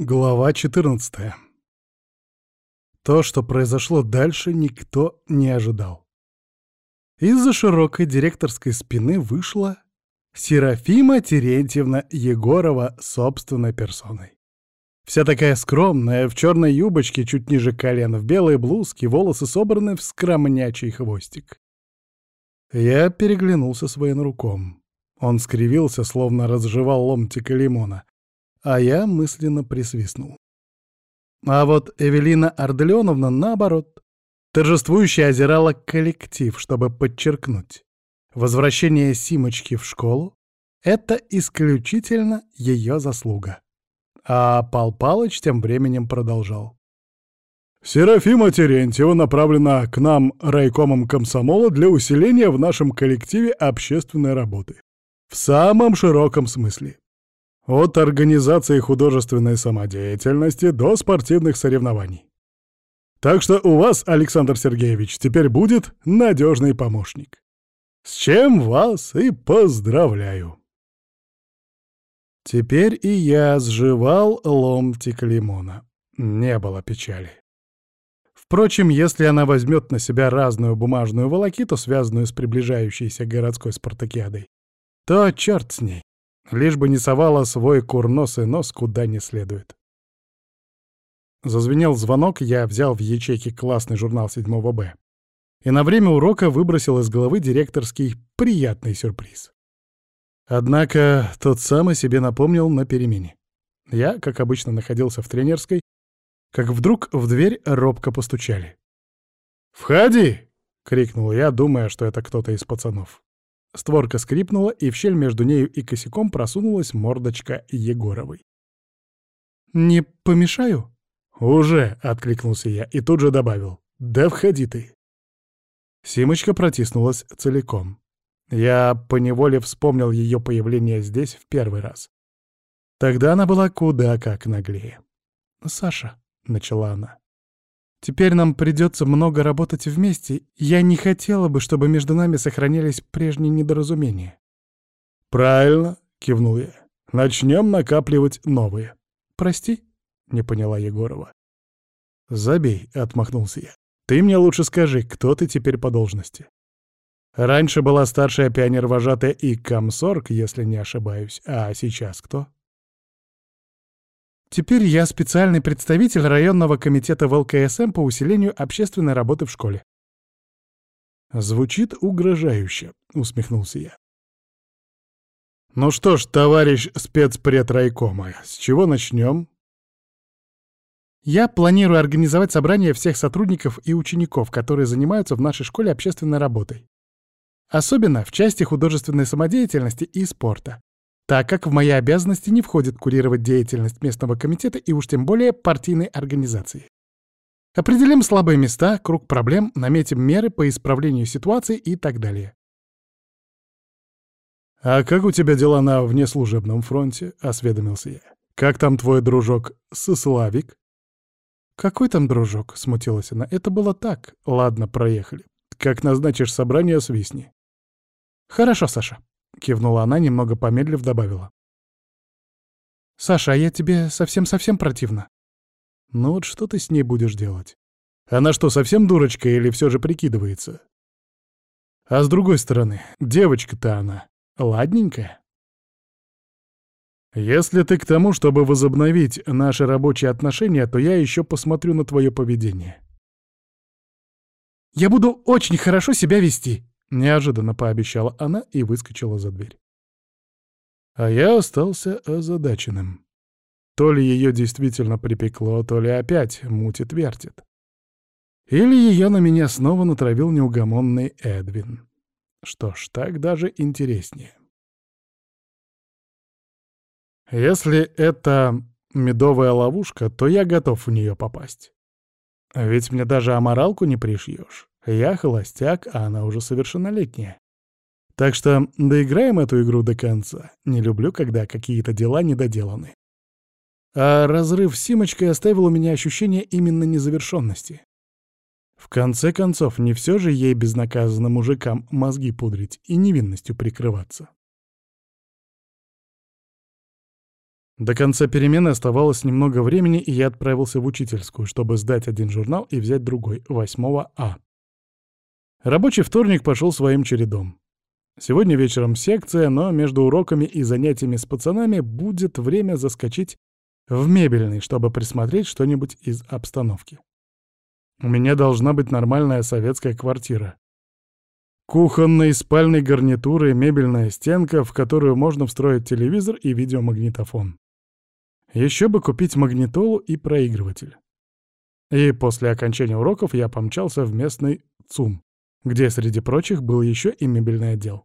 Глава 14. То, что произошло дальше, никто не ожидал. Из-за широкой директорской спины вышла Серафима Терентьевна Егорова собственной персоной. Вся такая скромная, в черной юбочке чуть ниже колена, в белой блузке, волосы собраны в скромнячий хвостик. Я переглянулся с военруком. Он скривился, словно разжевал ломтика лимона а я мысленно присвистнул. А вот Эвелина Арделеоновна, наоборот, торжествующе озирала коллектив, чтобы подчеркнуть. Возвращение Симочки в школу — это исключительно ее заслуга. А Пал Палыч тем временем продолжал. «Серафима Терентьева направлена к нам райкомом комсомола для усиления в нашем коллективе общественной работы. В самом широком смысле. От организации художественной самодеятельности до спортивных соревнований. Так что у вас, Александр Сергеевич, теперь будет надежный помощник. С чем вас и поздравляю. Теперь и я сживал ломтик лимона. Не было печали. Впрочем, если она возьмет на себя разную бумажную волокиту, связанную с приближающейся городской спартакиадой, то черт с ней лишь бы не совала свой курносый нос куда не следует. Зазвенел звонок, я взял в ячейке классный журнал 7 Б. И на время урока выбросил из головы директорский приятный сюрприз. Однако тот самый себе напомнил на перемене. Я, как обычно, находился в тренерской, как вдруг в дверь робко постучали. «Входи!» — крикнул я, думая, что это кто-то из пацанов. Створка скрипнула, и в щель между нею и косяком просунулась мордочка Егоровой. «Не помешаю?» «Уже!» — откликнулся я и тут же добавил. «Да входи ты!» Симочка протиснулась целиком. Я поневоле вспомнил ее появление здесь в первый раз. Тогда она была куда как наглее. «Саша», — начала она, Теперь нам придется много работать вместе. Я не хотела бы, чтобы между нами сохранялись прежние недоразумения. Правильно, кивнул я. Начнем накапливать новые. Прости, не поняла Егорова. Забей, отмахнулся я. Ты мне лучше скажи, кто ты теперь по должности? Раньше была старшая пионер-вожатая и комсорг, если не ошибаюсь, а сейчас кто? Теперь я специальный представитель районного комитета в ЛКСМ по усилению общественной работы в школе. Звучит угрожающе, усмехнулся я. Ну что ж, товарищ спецпред райкома, с чего начнем? Я планирую организовать собрание всех сотрудников и учеников, которые занимаются в нашей школе общественной работой. Особенно в части художественной самодеятельности и спорта так как в мои обязанности не входит курировать деятельность местного комитета и уж тем более партийной организации. Определим слабые места, круг проблем, наметим меры по исправлению ситуации и так далее. «А как у тебя дела на внеслужебном фронте?» — осведомился я. «Как там твой дружок Сославик?» «Какой там дружок?» — смутилась она. «Это было так. Ладно, проехали. Как назначишь собрание, свистни». «Хорошо, Саша», — кивнула она, немного помедлив добавила. «Саша, а я тебе совсем-совсем противна». «Ну вот что ты с ней будешь делать? Она что, совсем дурочка или все же прикидывается?» «А с другой стороны, девочка-то она ладненькая». «Если ты к тому, чтобы возобновить наши рабочие отношения, то я еще посмотрю на твое поведение». «Я буду очень хорошо себя вести», Неожиданно пообещала она и выскочила за дверь. А я остался озадаченным. То ли ее действительно припекло, то ли опять мутит-вертит. Или ее на меня снова натравил неугомонный Эдвин. Что ж, так даже интереснее. Если это медовая ловушка, то я готов в нее попасть. Ведь мне даже аморалку не пришьешь. Я холостяк, а она уже совершеннолетняя. Так что доиграем эту игру до конца. Не люблю, когда какие-то дела недоделаны. А разрыв с Симочкой оставил у меня ощущение именно незавершенности. В конце концов, не все же ей безнаказанно мужикам мозги пудрить и невинностью прикрываться. До конца перемены оставалось немного времени, и я отправился в учительскую, чтобы сдать один журнал и взять другой, 8 А. Рабочий вторник пошел своим чередом. Сегодня вечером секция, но между уроками и занятиями с пацанами будет время заскочить в мебельный, чтобы присмотреть что-нибудь из обстановки. У меня должна быть нормальная советская квартира. Кухонные спальной гарнитуры, мебельная стенка, в которую можно встроить телевизор и видеомагнитофон. Еще бы купить магнитолу и проигрыватель. И после окончания уроков я помчался в местный ЦУМ, где, среди прочих, был еще и мебельный отдел.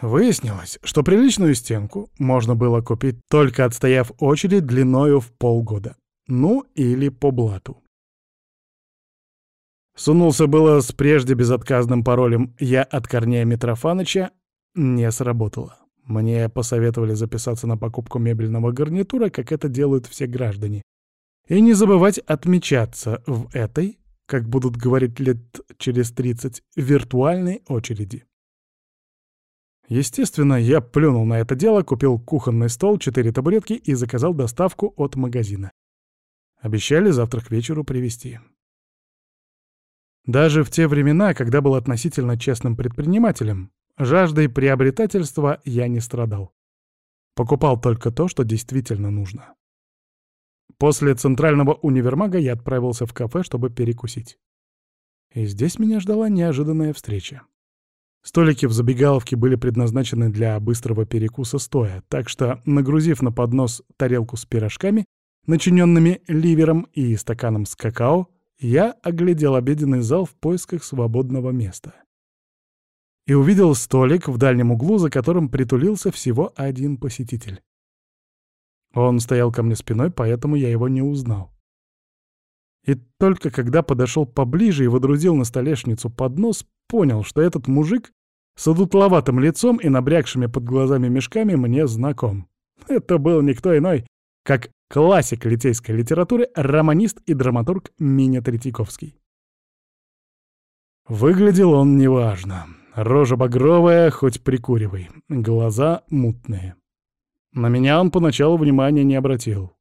Выяснилось, что приличную стенку можно было купить, только отстояв очередь длиною в полгода. Ну, или по блату. Сунулся было с прежде безотказным паролем «Я от Корнея Митрофаныча», не сработало. Мне посоветовали записаться на покупку мебельного гарнитура, как это делают все граждане. И не забывать отмечаться в этой, как будут говорить лет через 30, виртуальной очереди. Естественно, я плюнул на это дело, купил кухонный стол, четыре табуретки и заказал доставку от магазина. Обещали завтра к вечеру привезти. Даже в те времена, когда был относительно честным предпринимателем, Жаждой приобретательства я не страдал. Покупал только то, что действительно нужно. После центрального универмага я отправился в кафе, чтобы перекусить. И здесь меня ждала неожиданная встреча. Столики в забегаловке были предназначены для быстрого перекуса стоя, так что, нагрузив на поднос тарелку с пирожками, начиненными ливером и стаканом с какао, я оглядел обеденный зал в поисках свободного места и увидел столик в дальнем углу, за которым притулился всего один посетитель. Он стоял ко мне спиной, поэтому я его не узнал. И только когда подошел поближе и водрузил на столешницу поднос, понял, что этот мужик с одутловатым лицом и набрякшими под глазами мешками мне знаком. Это был никто иной, как классик литейской литературы, романист и драматург Миня Третьяковский. Выглядел он неважно. Рожа багровая, хоть прикуривай. Глаза мутные. На меня он поначалу внимания не обратил.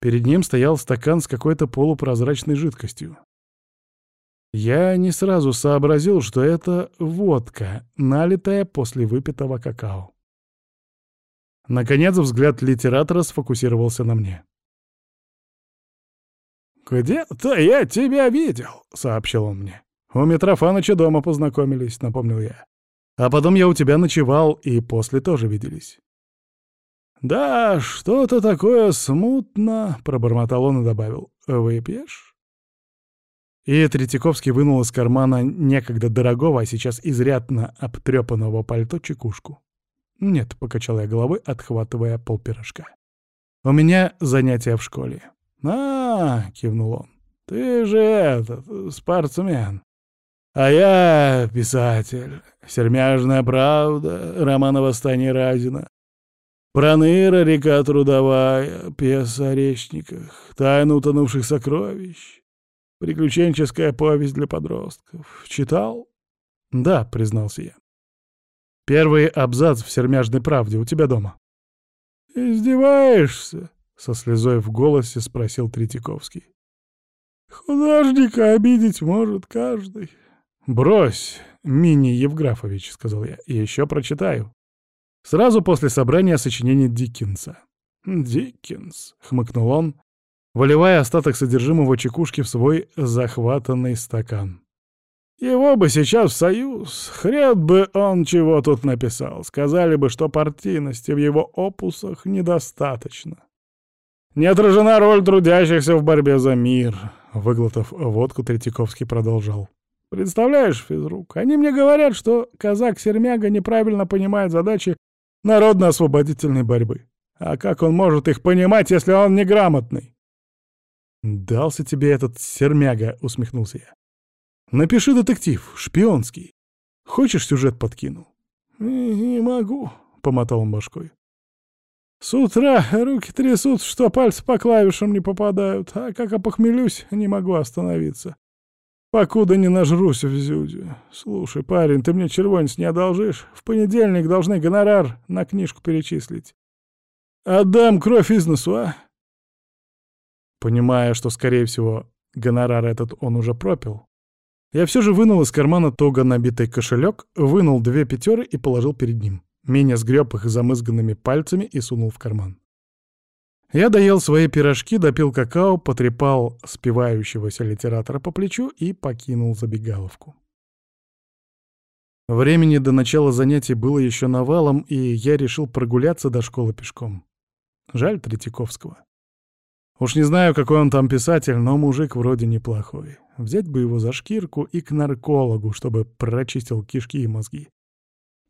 Перед ним стоял стакан с какой-то полупрозрачной жидкостью. Я не сразу сообразил, что это водка, налитая после выпитого какао. Наконец взгляд литератора сфокусировался на мне. «Где-то я тебя видел», — сообщил он мне. «У Митрофаныча дома познакомились», — напомнил я. «А потом я у тебя ночевал, и после тоже виделись». «Да, что-то такое смутно», — пробормотал он и добавил. «Выпьешь?» И Третьяковский вынул из кармана некогда дорогого, а сейчас изрядно обтрепанного пальто чекушку. «Нет», — покачал я головой, отхватывая полпирожка. «У меня занятия в школе». «А, — кивнул он, — ты же этот, спортсмен. А я писатель. Сермяжная правда, роман о восстании Разина. Проныра, река трудовая, пьеса о речниках, тайна утонувших сокровищ. Приключенческая повесть для подростков. Читал? Да, признался я. Первый абзац в «Сермяжной правде» у тебя дома. «Издеваешься?» — со слезой в голосе спросил Третьяковский. «Художника обидеть может каждый. «Брось, Мини Евграфович», — сказал я, — «и еще прочитаю». Сразу после собрания сочинений Диккенса. «Диккенс», — хмыкнул он, выливая остаток содержимого чекушки в свой захватанный стакан. «Его бы сейчас в союз. Хрен бы он чего тут написал. Сказали бы, что партийности в его опусах недостаточно. Не отражена роль трудящихся в борьбе за мир», — выглотав водку, Третьяковский продолжал. Представляешь, физрук, они мне говорят, что казак-сермяга неправильно понимает задачи народно-освободительной борьбы. А как он может их понимать, если он неграмотный? «Дался тебе этот сермяга», — усмехнулся я. «Напиши детектив, шпионский. Хочешь, сюжет подкину?» «Не могу», — помотал он башкой. «С утра руки трясут, что пальцы по клавишам не попадают, а как опохмелюсь, не могу остановиться. Покуда не нажрусь в зюдю. Слушай, парень, ты мне червонец не одолжишь? В понедельник должны гонорар на книжку перечислить. Отдам кровь из носу, а? Понимая, что, скорее всего, гонорар этот он уже пропил, я все же вынул из кармана туго набитый кошелек, вынул две пятеры и положил перед ним. Меня сгреб их замызганными пальцами и сунул в карман. Я доел свои пирожки, допил какао, потрепал спивающегося литератора по плечу и покинул забегаловку. Времени до начала занятий было еще навалом, и я решил прогуляться до школы пешком. Жаль Третьяковского. Уж не знаю, какой он там писатель, но мужик вроде неплохой. Взять бы его за шкирку и к наркологу, чтобы прочистил кишки и мозги.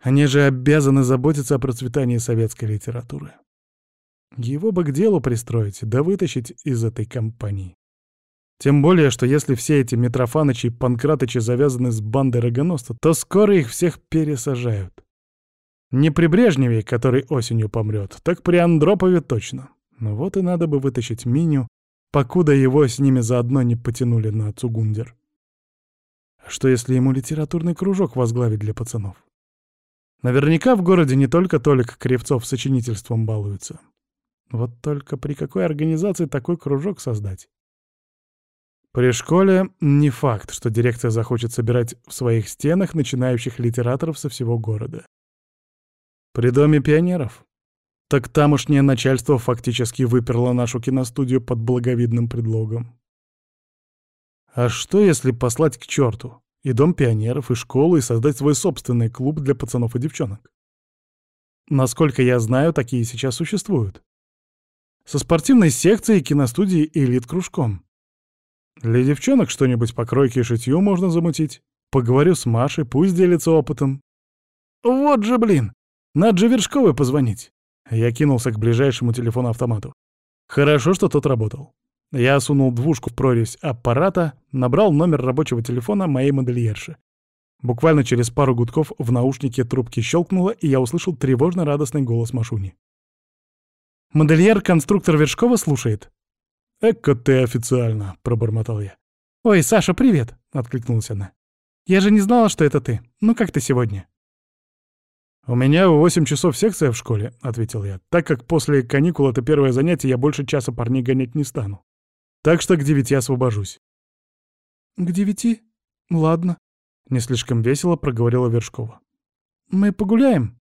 Они же обязаны заботиться о процветании советской литературы. Его бы к делу пристроить, да вытащить из этой компании. Тем более, что если все эти Митрофанычи и Панкратычи завязаны с бандой рогоносца, то скоро их всех пересажают. Не при Брежневе, который осенью помрет, так при Андропове точно. Ну вот и надо бы вытащить Миню, покуда его с ними заодно не потянули на Цугундер. Что если ему литературный кружок возглавить для пацанов? Наверняка в городе не только Толик Кривцов сочинительством балуется. Вот только при какой организации такой кружок создать? При школе не факт, что дирекция захочет собирать в своих стенах начинающих литераторов со всего города. При Доме пионеров? Так тамошнее начальство фактически выперло нашу киностудию под благовидным предлогом. А что, если послать к черту и Дом пионеров, и школу, и создать свой собственный клуб для пацанов и девчонок? Насколько я знаю, такие сейчас существуют. Со спортивной секцией, киностудией и элит-кружком. Для девчонок что-нибудь по кройке и шитью можно замутить. Поговорю с Машей, пусть делится опытом. Вот же, блин! Надо же Вершковой позвонить. Я кинулся к ближайшему телефону-автомату. Хорошо, что тот работал. Я сунул двушку в прорезь аппарата, набрал номер рабочего телефона моей модельерши. Буквально через пару гудков в наушнике трубки щелкнуло, и я услышал тревожно-радостный голос Машуни. «Модельер-конструктор Вершкова слушает». «Эка ты официально», — пробормотал я. «Ой, Саша, привет!» — откликнулась она. «Я же не знала, что это ты. Ну как ты сегодня?» «У меня в восемь часов секция в школе», — ответил я, «так как после каникул это первое занятие, я больше часа парней гонять не стану. Так что к девяти освобожусь». «К девяти? Ладно», — не слишком весело проговорила Вершкова. «Мы погуляем?»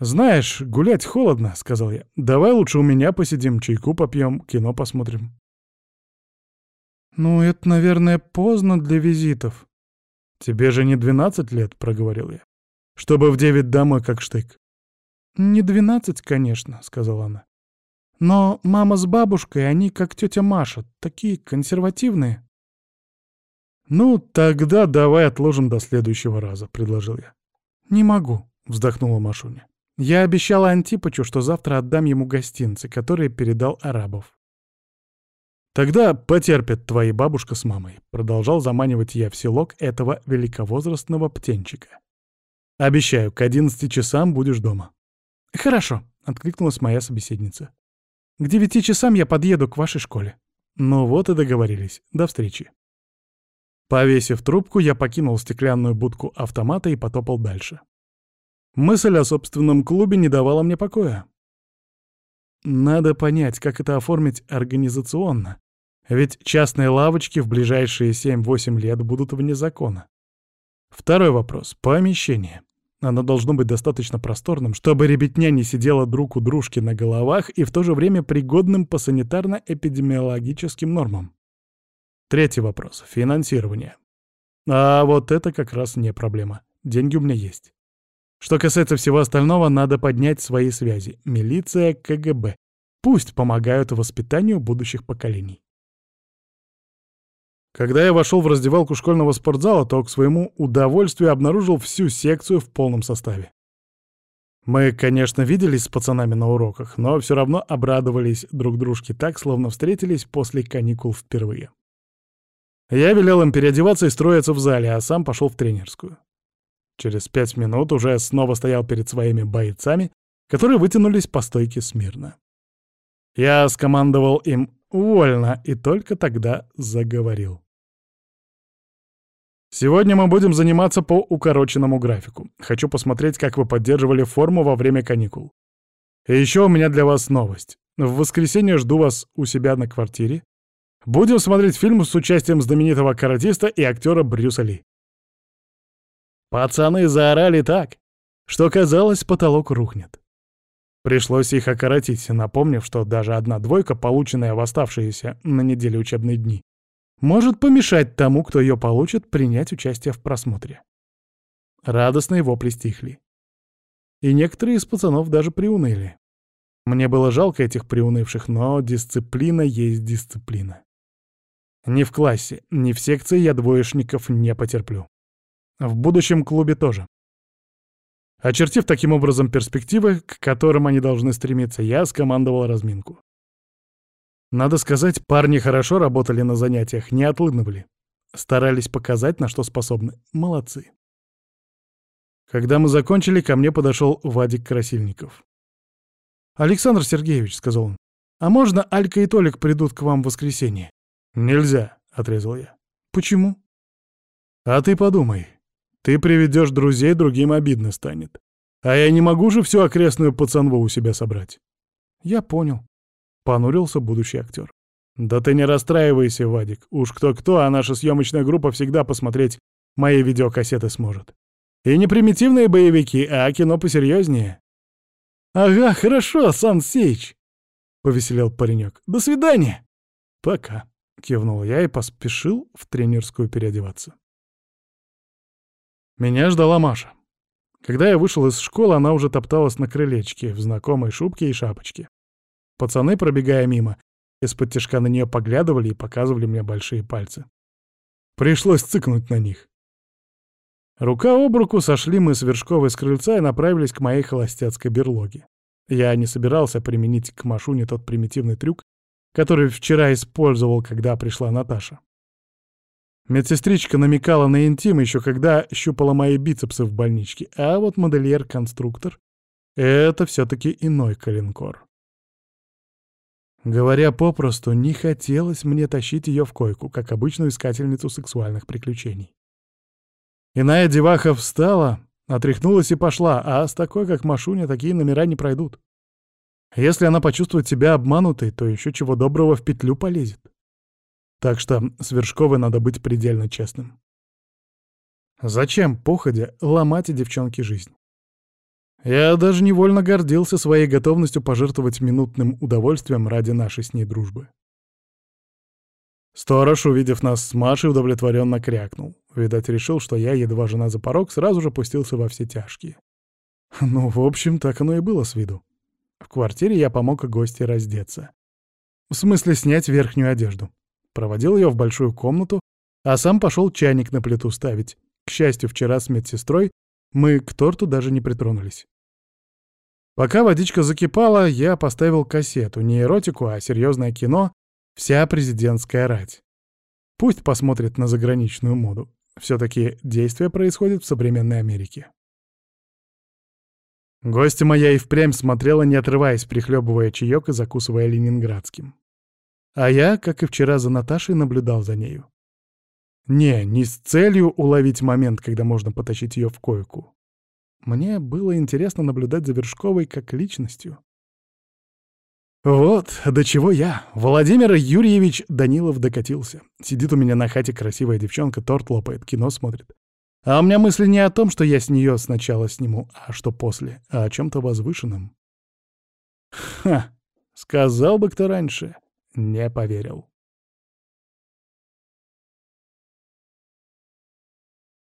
«Знаешь, гулять холодно», — сказал я. «Давай лучше у меня посидим, чайку попьем, кино посмотрим». «Ну, это, наверное, поздно для визитов». «Тебе же не двенадцать лет», — проговорил я. Чтобы в девять домой как штык. «Не двенадцать, конечно», — сказала она. «Но мама с бабушкой, они как тетя Маша, такие консервативные». «Ну, тогда давай отложим до следующего раза», — предложил я. «Не могу», — вздохнула Машуня. «Я обещала Антипычу, что завтра отдам ему гостинцы, которые передал арабов». «Тогда потерпят твои бабушка с мамой», — продолжал заманивать я в селок этого великовозрастного птенчика. Обещаю, к одиннадцати часам будешь дома». «Хорошо», — откликнулась моя собеседница. «К девяти часам я подъеду к вашей школе». Ну вот и договорились. До встречи. Повесив трубку, я покинул стеклянную будку автомата и потопал дальше. Мысль о собственном клубе не давала мне покоя. Надо понять, как это оформить организационно. Ведь частные лавочки в ближайшие 7-8 лет будут вне закона. Второй вопрос — помещение. Оно должно быть достаточно просторным, чтобы ребятня не сидела друг у дружки на головах и в то же время пригодным по санитарно-эпидемиологическим нормам. Третий вопрос — финансирование. А вот это как раз не проблема. Деньги у меня есть. Что касается всего остального, надо поднять свои связи. Милиция, КГБ. Пусть помогают воспитанию будущих поколений. Когда я вошел в раздевалку школьного спортзала, то к своему удовольствию обнаружил всю секцию в полном составе. Мы, конечно, виделись с пацанами на уроках, но все равно обрадовались друг дружке так, словно встретились после каникул впервые. Я велел им переодеваться и строиться в зале, а сам пошел в тренерскую. Через пять минут уже снова стоял перед своими бойцами, которые вытянулись по стойке смирно. Я скомандовал им «Вольно!» и только тогда заговорил. Сегодня мы будем заниматься по укороченному графику. Хочу посмотреть, как вы поддерживали форму во время каникул. И еще у меня для вас новость. В воскресенье жду вас у себя на квартире. Будем смотреть фильм с участием знаменитого каратиста и актера Брюса Ли. Пацаны заорали так, что казалось, потолок рухнет. Пришлось их окоротить, напомнив, что даже одна двойка, полученная в оставшиеся на неделе учебные дни, может помешать тому, кто ее получит, принять участие в просмотре. Радостные вопли стихли. И некоторые из пацанов даже приуныли. Мне было жалко этих приунывших, но дисциплина есть дисциплина. Ни в классе, ни в секции я двоечников не потерплю. В будущем клубе тоже. Очертив таким образом перспективы, к которым они должны стремиться, я скомандовал разминку. Надо сказать, парни хорошо работали на занятиях, не отлынывали. Старались показать, на что способны. Молодцы. Когда мы закончили, ко мне подошел Вадик Красильников. «Александр Сергеевич», — сказал он, — «а можно Алька и Толик придут к вам в воскресенье?» «Нельзя», — отрезал я. «Почему?» «А ты подумай. Ты приведешь друзей, другим обидно станет. А я не могу же всю окрестную пацанву у себя собрать». «Я понял», Понурился будущий актер. «Да ты не расстраивайся, Вадик. Уж кто-кто, а наша съемочная группа всегда посмотреть мои видеокассеты сможет. И не примитивные боевики, а кино посерьезнее». «Ага, хорошо, Сан Сейч», — повеселел паренек. «До свидания». «Пока», — кивнул я и поспешил в тренерскую переодеваться. Меня ждала Маша. Когда я вышел из школы, она уже топталась на крылечке в знакомой шубке и шапочке. Пацаны, пробегая мимо, из-под тяжка на нее поглядывали и показывали мне большие пальцы. Пришлось цыкнуть на них. Рука об руку сошли мы с Вершковой с крыльца и направились к моей холостяцкой берлоге. Я не собирался применить к Машуне тот примитивный трюк, который вчера использовал, когда пришла Наташа. Медсестричка намекала на интим еще когда щупала мои бицепсы в больничке, а вот модельер-конструктор — это все-таки иной калинкор. Говоря попросту, не хотелось мне тащить ее в койку, как обычную искательницу сексуальных приключений. Иная деваха встала, отряхнулась и пошла, а с такой, как Машуня, такие номера не пройдут. Если она почувствует себя обманутой, то еще чего доброго в петлю полезет. Так что с Вершковой надо быть предельно честным. Зачем, походя, ломать девчонке жизнь? Я даже невольно гордился своей готовностью пожертвовать минутным удовольствием ради нашей с ней дружбы. Сторож, увидев нас с Машей, удовлетворенно крякнул. Видать, решил, что я, едва жена за порог, сразу же пустился во все тяжкие. Ну, в общем, так оно и было с виду. В квартире я помог гости раздеться. В смысле, снять верхнюю одежду. Проводил ее в большую комнату, а сам пошел чайник на плиту ставить. К счастью, вчера с медсестрой мы к торту даже не притронулись. Пока водичка закипала, я поставил кассету, не эротику, а серьезное кино «Вся президентская рать». Пусть посмотрит на заграничную моду. Все-таки действие происходит в современной Америке. Гостья моя и впрямь смотрела, не отрываясь, прихлебывая чаек и закусывая ленинградским. А я, как и вчера за Наташей, наблюдал за нею. Не, не с целью уловить момент, когда можно потащить ее в койку. Мне было интересно наблюдать за Вершковой как личностью. Вот до чего я, Владимир Юрьевич Данилов, докатился. Сидит у меня на хате красивая девчонка, торт лопает, кино смотрит. А у меня мысли не о том, что я с нее сначала сниму, а что после, а о чем-то возвышенном. Ха, сказал бы кто раньше, не поверил.